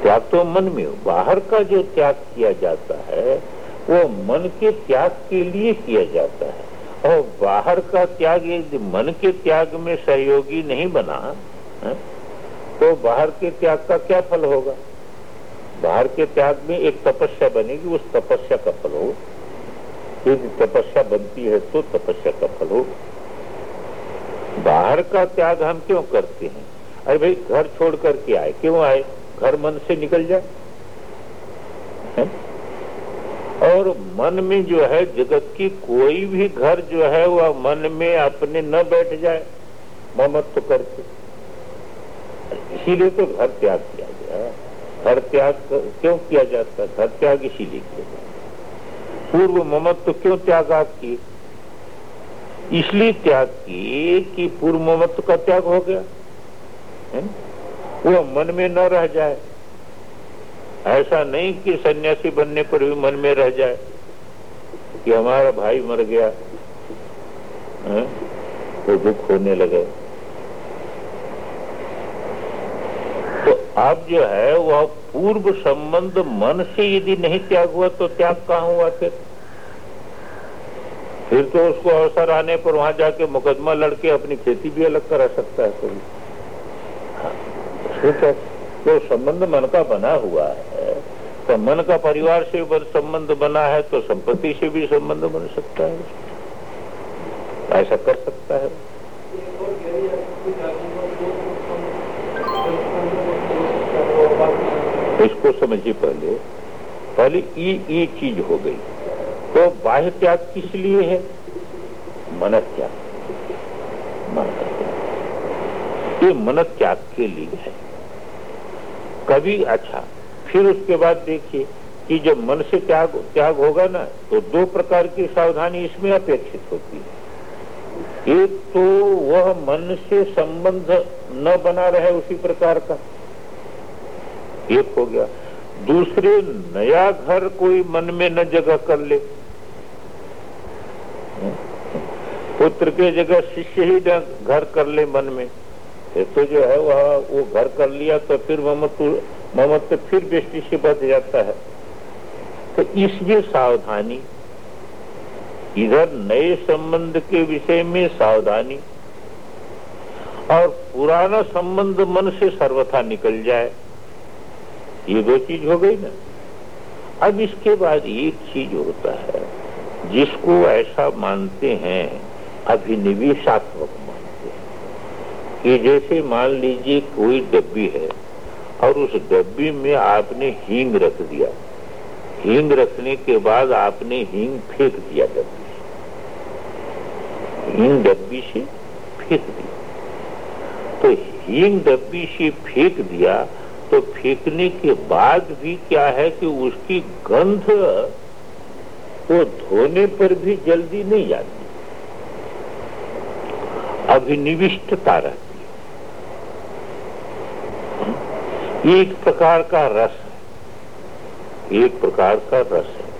त्याग तो मन में हो। बाहर का जो त्याग किया जाता है वो मन के त्याग के लिए किया जाता है। और बाहर का त्याग यदि मन के त्याग में सहयोगी नहीं बना है, तो बाहर के त्याग का क्या फल होगा? बाहर के त्याग में एक तपस्या बनेगी, उस तपस्या का फल हो। यदि तपस्या बनती है तो तपस्या का फल हो। बाहर का त्याग हम क्यों करते हैं? अरे भाई, घर छोड़ करके आए, क्यों आए? घर मन से निकल जाए? और मन में जो है, जगत की कोई भी घर जो है, वह मन में अपने न बैठ जाए। ममत्व करके। इसीलिए तो घर त्याग किया गया घर त्याग क्यों किया जाता है? घर त्याग इसीलिए किया पूर्व ममत्व क्यों त्याग आप किए? इसलिए त्याग किए कि पूर्व ममत्व का त्याग हो गया? वो मन में न रह जाए। ऐसा नहीं कि सन्यासी बनने पर भी मन में रह जाए कि हमारा भाई मर गया। है? तो दुख होने लगे। अब जो है वह पूर्व संबंध मन से यदि नहीं त्याग हुआ तो त्याग कहाँ हुआ फिर? फिर तो उसको अवसर आने पर वहाँ जाके मुकदमा लड़के अपनी खेती भी अलग करा सकता है कोई। हाँ, ठीक है। तो संबंध मन का बना हुआ है। तो मन का परिवार से संबंध बना है तो संपत्ति से भी संबंध बन सकता है। ऐसा कर सकता है। इसको समझिए पहले। पहले ये ये चीज़ हो गई। तो बाह्य त्याग किस लिए है? मन त्याग। मन त्याग। ये मन त्याग के लिए है। कभी अच्छा फिर उसके बाद देखिए कि जब मन से त्याग त्याग होगा ना तो दो प्रकार की सावधानी इसमें अपेक्षित होती है। एक तो वह मन से संबंध न बना रहे उसी प्रकार का। एक हो गया। दूसरे नया घर कोई मन में न जगह कर ले। पुत्र के जगह शिष्य ही घर कर ले मन में। तो जो है वह वो घर कर लिया तो फिर ममत्व फिर बेष्टि से बच जाता है। तो इसलिए सावधानी, इधर नए संबंध के विषय में सावधानी और पुराना संबंध मन से सर्वथा निकल जाए। ये दो चीज़ हो गई ना। अब इसके बाद एक चीज़ होता है, जिसको ऐसा मानते हैं, अभिनिवेशात्मक मानते हैं, कि जैसे मान लीजिए कोई डब्बी है, और उस डब्बी में आपने हींग रख दिया। हींग रखने के बाद आपने हींग फेंक दिया डब्बी से। हींग डब्बी से फेंक दिया। तो हींग डब्बी से फेंक दिया तो फेंकने के बाद भी क्या है कि उसकी गंध वो धोने पर भी जल्दी नहीं जाती। अभिनिविष्टता रहती है एक प्रकार का रस है। एक प्रकार का रस है।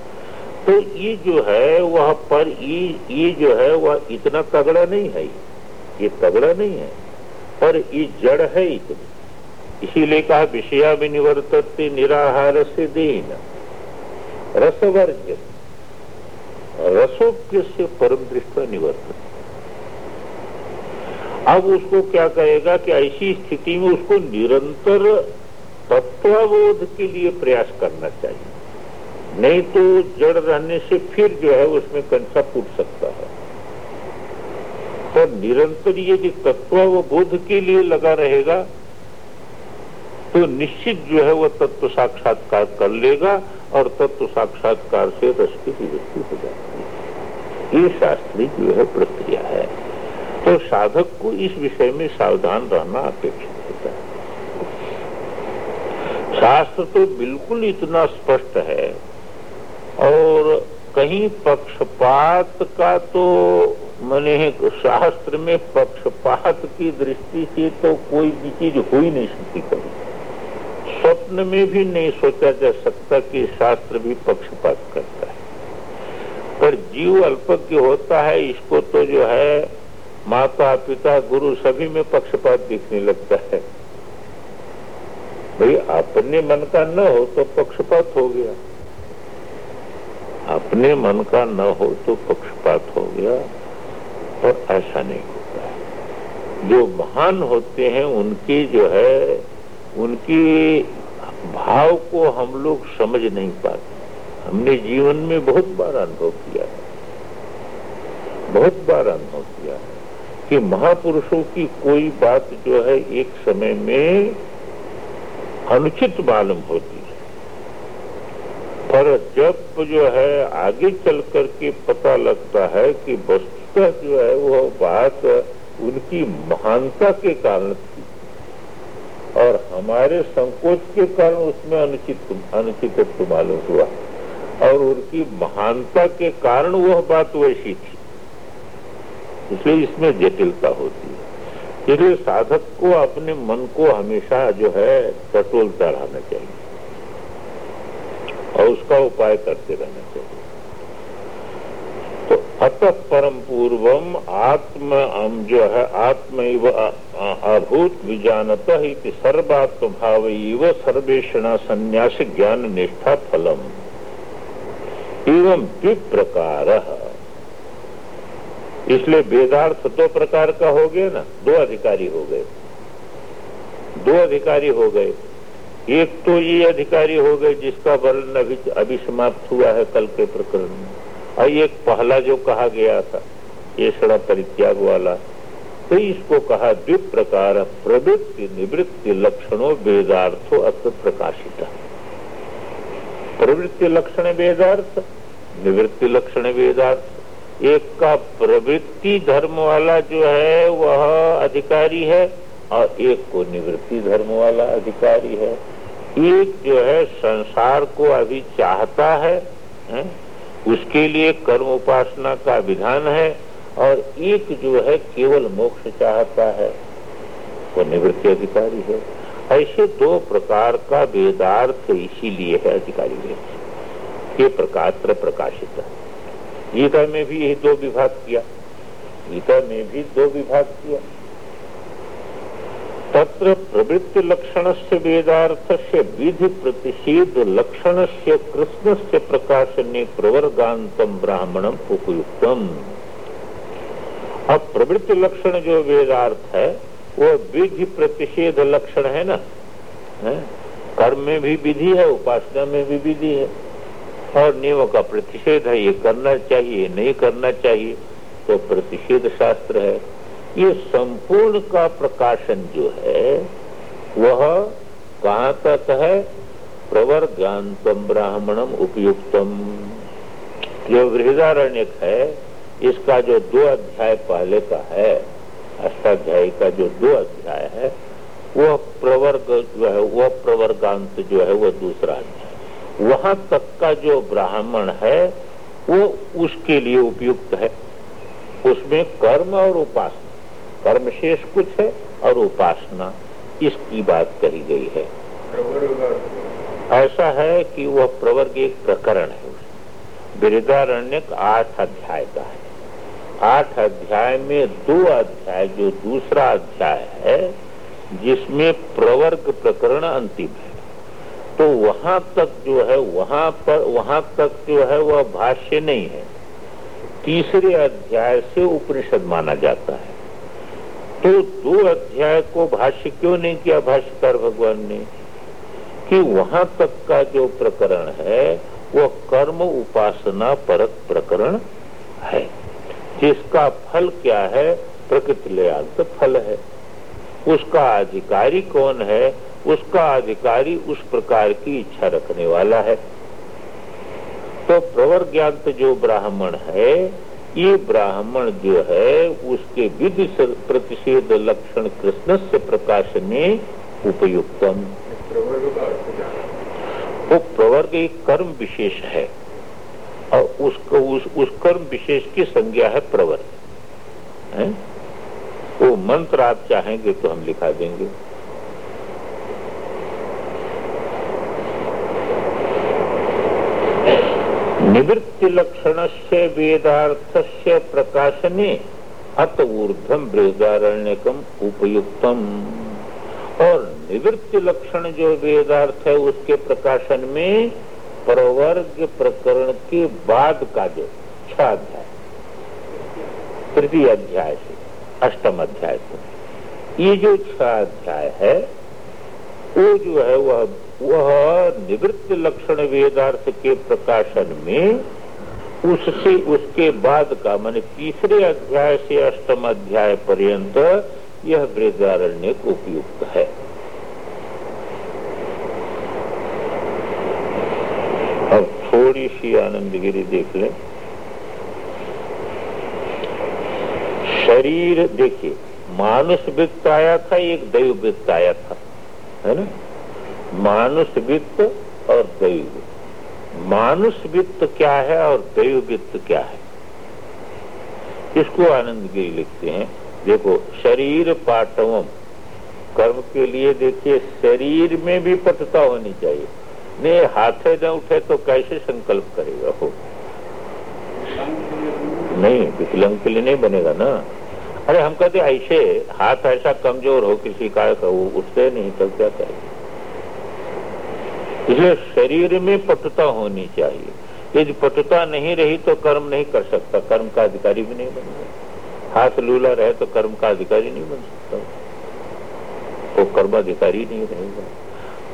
तो ये जो है, वह पर ये ये जो है, वह इतना तगड़ा नहीं है। ये तगड़ा नहीं है। पर ये जड़ है इतनी। इसीलिए कहा विषया भी निवर्तते निराहार से देन। रसवर्ज रसोप्य से परम दृष्टा निवर्तन अब उसको क्या कहेगा कि ऐसी स्थिति में उसको निरंतर तत्वावोध के लिए प्रयास करना चाहिए। नहीं तो जड़ रहने से फिर जो है उसमें कंसा फूट सकता है। तो निरंतर ये जो यदि तत्वावबोध के लिए लगा रहेगा तो निश्चित जो है वह तत्व साक्षात्कार कर लेगा और तत्व साक्षात्कार से रस की निवृत्ति हो जाती है ये शास्त्री जो है प्रक्रिया है। तो साधक को इस विषय में सावधान रहना अपेक्षित होता है। शास्त्र तो बिल्कुल इतना स्पष्ट है और कहीं पक्षपात का तो मैंने शास्त्र में पक्षपात की दृष्टि से तो कोई भी चीज़ हो ही नहीं सकती कभी। स्वप्न में भी नहीं सोचा जा सकता कि शास्त्र भी पक्षपात करता है। पर जीव अल्पज्ञ होता है, इसको तो जो है, माता, पिता, गुरु सभी में पक्षपात दिखने लगता है। भाई, अपने मन का न हो तो पक्षपात हो गया। अपने मन का न हो तो पक्षपात हो गया, और ऐसा नहीं होता है। जो महान होते हैं, उनकी जो है, उनकी भाव को हम लोग समझ नहीं पाते। हमने जीवन में बहुत बार अनुभव किया है। बहुत बार अनुभव किया है कि महापुरुषों की कोई बात जो है एक समय में अनुचित मालूम होती है। पर जब जो है आगे चल करके पता लगता है कि वस्तुतः जो है वह बात उनकी महानता के कारण और हमारे संकोच के कारण उसमें अनुचित अनुचित मालूम हुआ। और उनकी महानता के कारण वह बात वैसी थी। इसलिए इसमें जटिलता होती है। इसलिए साधक को अपने मन को हमेशा जो है टटोलता रहना चाहिए और उसका उपाय करते रहना चाहिए। अतः परम पूर्वम आत्म जो है आत्म अभूत विजानत सर्वात्म भाव सर्वेषणा संन्यास ज्ञान निष्ठा फलम। एवं द्विप्रकार। इसलिए वेदार्थ दो प्रकार का हो गया ना, दो अधिकारी हो गए। दो अधिकारी हो गए। एक तो ये अधिकारी हो गए जिसका वर्णन अभी अभी समाप्त हुआ है कल के प्रकरण में। और एक पहला जो कहा गया था ये सड़ा परित्याग वाला तो इसको कहा द्विप प्रकार प्रवृत्ति निवृत्ति लक्षणों वेदार्थो अत्र प्रकाशित। प्रवृत्ति लक्षण वेदार्थ निवृत्ति लक्षण वेदार्थ। एक का प्रवृत्ति धर्म वाला जो है वह अधिकारी है और एक को निवृत्ति धर्म वाला अधिकारी है। एक जो है संसार को अभी चाहता है, है? उसके लिए कर्म उपासना का विधान है और एक जो है केवल मोक्ष चाहता है, वो निवृत्ति अधिकारी है। ऐसे दो प्रकार का वेदार्थ इसीलिए है अधिकारी वेद ये प्रकार प्रकाशित गीता में भी यही दो विभाग किया। गीता में भी दो विभाग किया। तत्र विधि प्रतिषेध लक्षण से प्रकाशने प्रवर्गान्तम ब्राह्मणम उपयुक्तम। अब प्रवृत्ति लक्षण जो वेदार्थ है, वो विधि प्रतिषेध लक्षण है ना? है? कर्म में भी विधि है, उपासना में भी विधि है। और नियमों का प्रतिषेध है, ये करना चाहिए, नहीं करना चाहिए तो प्रतिषेध शास्त्र है। ये संपूर्ण का प्रकाशन जो है, वह कहाँ तक है? प्रवर्गान्तम ब्राह्मणम उपयुक्तम। जो वृहदारण्यक है, इसका जो दो अध्याय पहले का है, अष्टाध्याय का जो दो अध्याय है, वह प्रवर्ग जो है, वह प्रवर्गांत जो है, वह दूसरा अध्याय। वहाँ तक का जो ब्राह्मण है, वो उसके लिए उपयुक्त है। उसमें कर्म और उपासना। कर्म शेष कुछ है और उपासना इसकी बात कही गई है। ऐसा है कि वह प्रवर्ग एक प्रकरण है। वृदारण्य आठ अध्याय का है। आठ अध्याय में दो अध्याय, जो दूसरा अध्याय है, जिसमें प्रवर्ग प्रकरण अंतिम है। तो वहाँ तक जो है, वहाँ पर, वहाँ तक जो है, वह भाष्य नहीं है। तीसरे अध्याय से उपनिषद माना जाता है। तो दो अध्याय को भाष्य क्यों नहीं किया भाष्यकार भगवान ने? कि वहाँ तक का जो प्रकरण है, वह कर्म उपासना परक प्रकरण है। जिसका फल क्या है? प्रकृति लयांत फल है। उसका अधिकारी कौन है? उसका अधिकारी उस प्रकार की इच्छा रखने वाला है। तो प्रवर प्रवर्ज्ञात जो ब्राह्मण है ये ब्राह्मण जो है उसके विधि प्रतिषेध लक्षण कृष्ण से प्रकाशने उपयुक्तम। वो प्रवर्ग एक कर्म विशेष है। और उसको उस, उस कर्म विशेष की संज्ञा है प्रवर्ग। है? वो मंत्र आप चाहेंगे तो हम लिखा देंगे। निवृत्ति लक्षण से वेदार्थ से प्रकाशने अत ऊर्धम बृहदारण्यकम उपयुक्तम। और निवृत्ति लक्षण जो वेदार्थ है, उसके प्रकाशन में प्रवर्ग प्रकरण के बाद का जो छह अध्याय तृतीय अध्याय से, अष्टम अध्याय से, ये जो छह अध्याय है वो जो है, वह वह निवृत्त लक्षण वेदार्थ के प्रकाशन में, उससे, उसके बाद का मान तीसरे अध्याय से अष्टम अध्याय पर्यंत यह वृद्धारण्य उपयुक्त है। अब थोड़ी सी आनंदगिरी देख लें। शरीर, देखिए मानुष वित्त आया था, एक दैव वित्त आया था। है ना? मानुष वित्त और दैव। मानुष वित्त क्या है और दैव वित्त क्या है? इसको आनंदगिरी लिखते हैं। देखो, शरीर पाठवम। कर्म के लिए देखिए, शरीर में भी पटता होनी चाहिए। नहीं, हाथे न उठे तो कैसे संकल्प करेगा हो नहीं, विकलंग के लिए नहीं बनेगा ना। अरे हम कहते ऐसे हाथ ऐसा कमज़ोर हो किसी का वो उठते नहीं तो क्या करेगा इसलिए शरीर में पटुता होनी चाहिए। यदि पटुता नहीं रही तो कर्म नहीं कर सकता। कर्म का अधिकारी भी नहीं बनेगा हाथ लूला रहे तो कर्म का अधिकारी नहीं बन सकता। वो तो कर्माधिकारी नहीं रहेगा।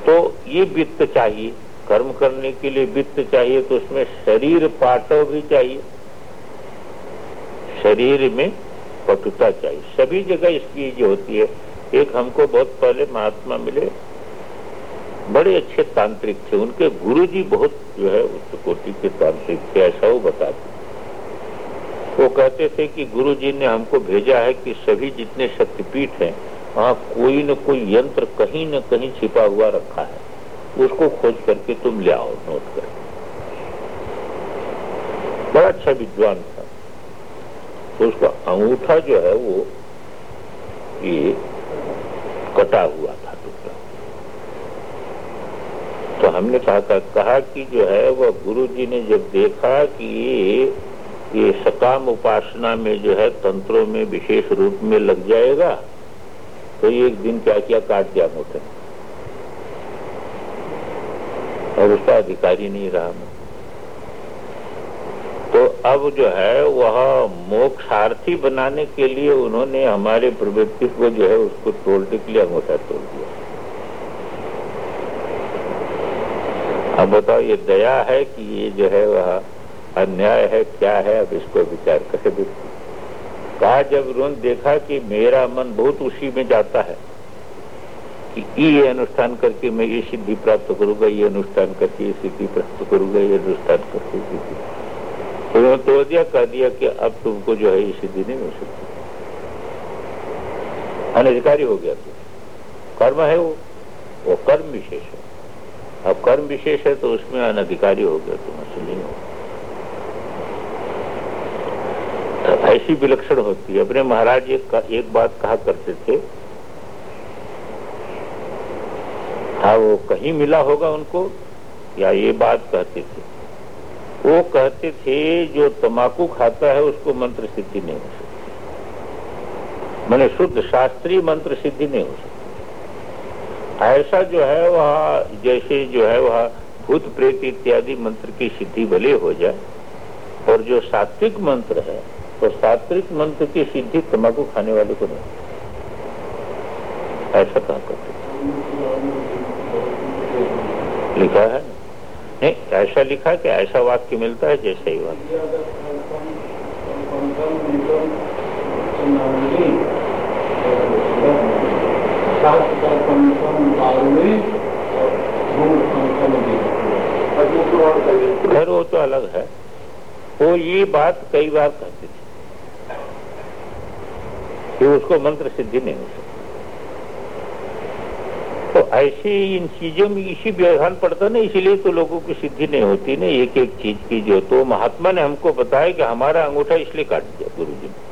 तो ये वित्त चाहिए। कर्म करने के लिए वित्त चाहिए तो उसमें शरीर पाटव भी चाहिए। शरीर में पटुता चाहिए। सभी जगह इसकी जो होती है। एक हमको बहुत पहले महात्मा मिले। बड़े अच्छे तांत्रिक थे। उनके गुरु जी बहुत जो है, उच्च कोटि के तांत्रिक थे, ऐसा वो बताते वो कहते थे कि गुरु जी ने हमको भेजा है कि सभी जितने शक्तिपीठ हैं, वहाँ कोई न कोई यंत्र कहीं न कहीं छिपा हुआ रखा है। उसको खोज करके तुम ले आओ, नोट कर। बड़ा अच्छा विद्वान था उसका अंगूठा जो है वो ये कटा हुआ था टुकड़ा। तो हमने कहा था कहा कि जो है वह गुरु जी ने जब देखा कि ये ये सकाम उपासना में जो है तंत्रों में विशेष रूप में लग जाएगा तो ये एक दिन क्या किया? काट दिया मोटे और उसका अधिकारी नहीं रहा। तो अब जो है, वह मोक्षार्थी बनाने के लिए उन्होंने हमारे प्रवृत्ति को जो है, उसको तोड़ने के लिए अंगूठा तोड़ दिया। अब बताओ, ये दया है कि ये जो है, वह अन्याय है, क्या है? अब इसको विचार कर कहा जब उन्होंने देखा कि मेरा मन बहुत उसी में जाता है, कि ये अनुष्ठान करके मैं ये सिद्धि प्राप्त करूँगा, ये अनुष्ठान करके ये सिद्धि प्राप्त करूँगा, ये अनुष्ठान करके सिद्धि। तो उन्होंने तोड़ दिया कह दिया कि अब तुमको जो है ये सिद्धि नहीं मिल सकती। अनधिकारी हो गया तुम कर्म है वो। वो कर्म विशेष है। अब कर्म विशेष है तो उसमें अनधिकारी हो गया तुम ऐसे नहीं हो। ऐसी विलक्षण होती है। अपने महाराज एक, एक बात कहा करते थे। हाँ वो कहीं मिला होगा उनको या ये बात कहते थे? वो कहते थे, जो तमाकू खाता है, उसको मंत्र सिद्धि नहीं हो सकती। मैंने शुद्ध शास्त्रीय मंत्र सिद्धि नहीं हो सकती। ऐसा जो है, वह जैसे जो है, वह भूत प्रेत इत्यादि मंत्र की सिद्धि भले हो जाए, और जो सात्विक मंत्र है तो सात्विक मंत्र की सिद्धि तम्बाकू खाने वाले को नहीं ऐसा कहा करते लिखा है? नहीं, ऐसा लिखा कि ऐसा वाक्य मिलता है जैसा ही वाक्य। खैर, वो तो अलग है। वो ये बात कई बार कहते थे कि उसको मंत्र सिद्धि नहीं हो सकती। ऐसे इन चीज़ों में इसी व्यवधान पड़ता ना इसीलिए तो लोगों की सिद्धि नहीं होती ना एक एक चीज़ की जो। तो महात्मा ने हमको बताया कि हमारा अंगूठा इसलिए काट दिया गुरु जी ने।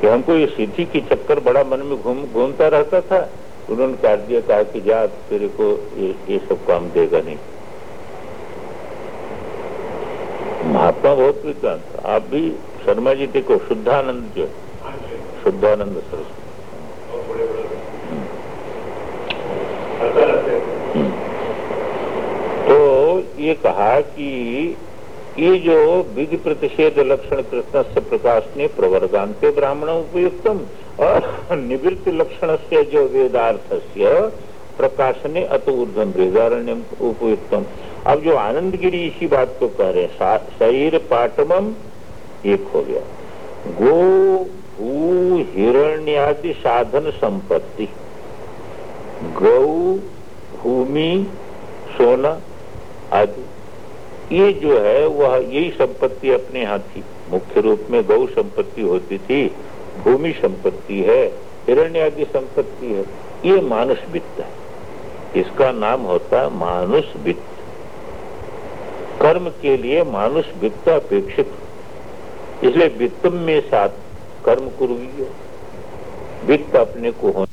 कि हमको ये सिद्धि की चक्कर बड़ा मन में घूम घूमता रहता था। उन्होंने काट दिया कहा कि जा तेरे को ये, ये सब काम देगा नहीं। महात्मा बहुत विद्वान आप भी शर्मा जी देखो शुद्धानंद जो शुद्धानंद सरस्वती। तो ये कहा कि ये जो विधि प्रतिषेध लक्षण कृष्ण से प्रकाश ने प्रवर्गान्ते ब्राह्मण उपयुक्तम, और निवृत्त लक्षण से जो वेदार्थ से प्रकाशने अत ऊर्धम बृहदारण्य उपयुक्तम। अब जो आनंदगिरी इसी बात को कह रहे हैं शरीर पाटमम एक हो गया। गो, भू हिरण्यादि साधन संपत्ति। गौ, भूमि, सोना आदि। ये जो है, वह यही संपत्ति अपने यहाँ थी मुख्य रूप में गौ संपत्ति होती थी, भूमि संपत्ति है, हिरण्य आदि संपत्ति है। ये मानुष वित्त है। इसका नाम होता है मानुष वित्त। कर्म के लिए मानुष वित्त अपेक्षित। इसलिए वित्तम में साथ कर्म कुरुगी वित्त अपने को होना